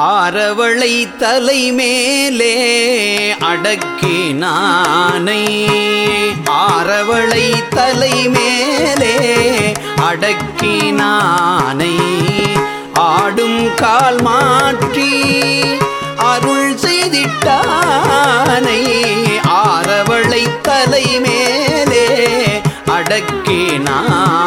ஆரவளை தலைமேலே அடக்கினானை ஆரவளை தலைமேலே அடக்கினானை ஆடும் கால் மாற்றி அருள் செய்திட்டானை. ஆரவளை தலைமேலே அடக்கினான்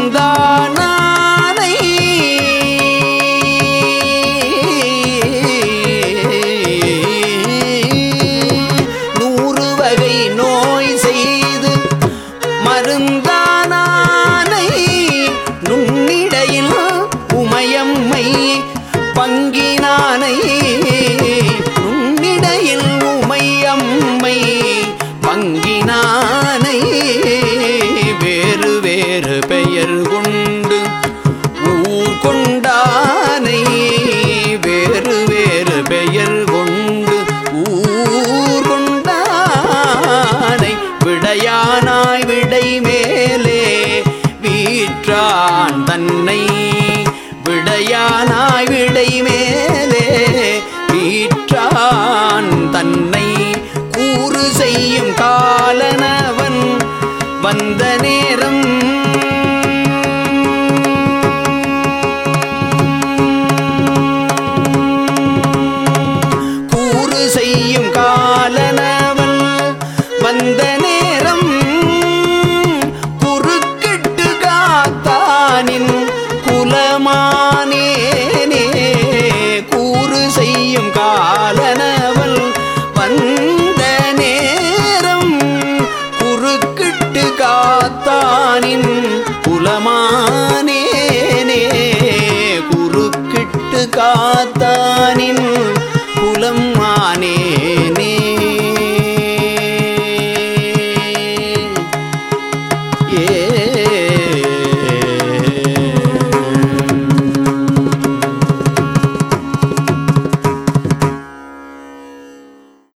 மருந்தானானை நூறு வகை நோய் செய்து மருந்தானானை நுண்ணிடையில் உமையம்மை பங்கினானை. தன்னை விடையானாய் விடை மேலே வீற்றான் தன்னை கூறு செய்யும் காலனவன் வந்தனே கூறு செய்யும் காலனவன் வந்த நேரம் குறுக்கிட்டு காத்தானின் புலமானேனே குறுக்கிட்டு காத்தானின்